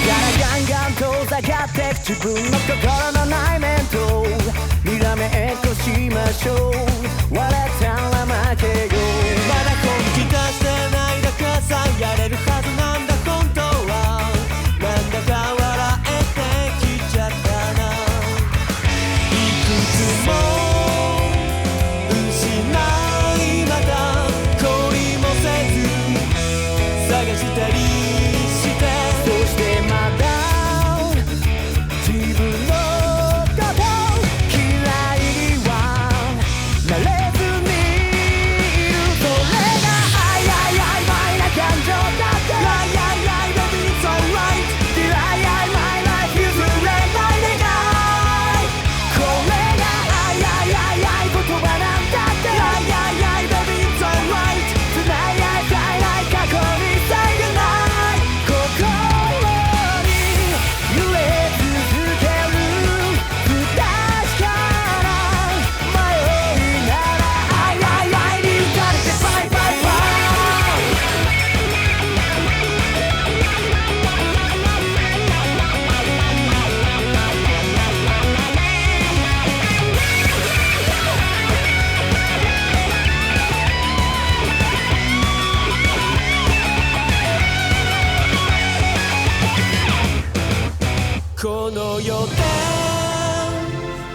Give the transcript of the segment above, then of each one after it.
からガンガン遠ざかってく自分の心の内面とにらめっこしましょう笑ったら負けよまだ本気出してな。いだからさやれるはずな。んだ本当はな。んだか笑えてきちゃったな。いくつも失いしたり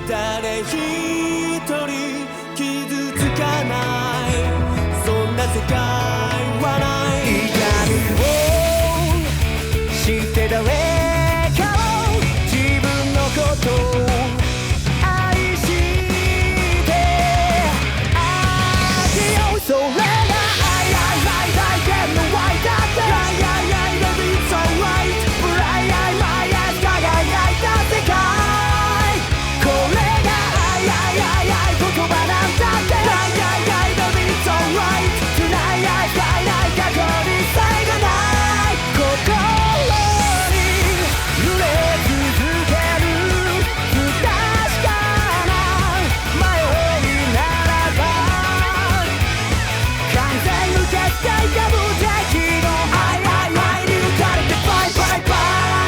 誰一人傷つかない。そんな世界はない。嫌味をして誰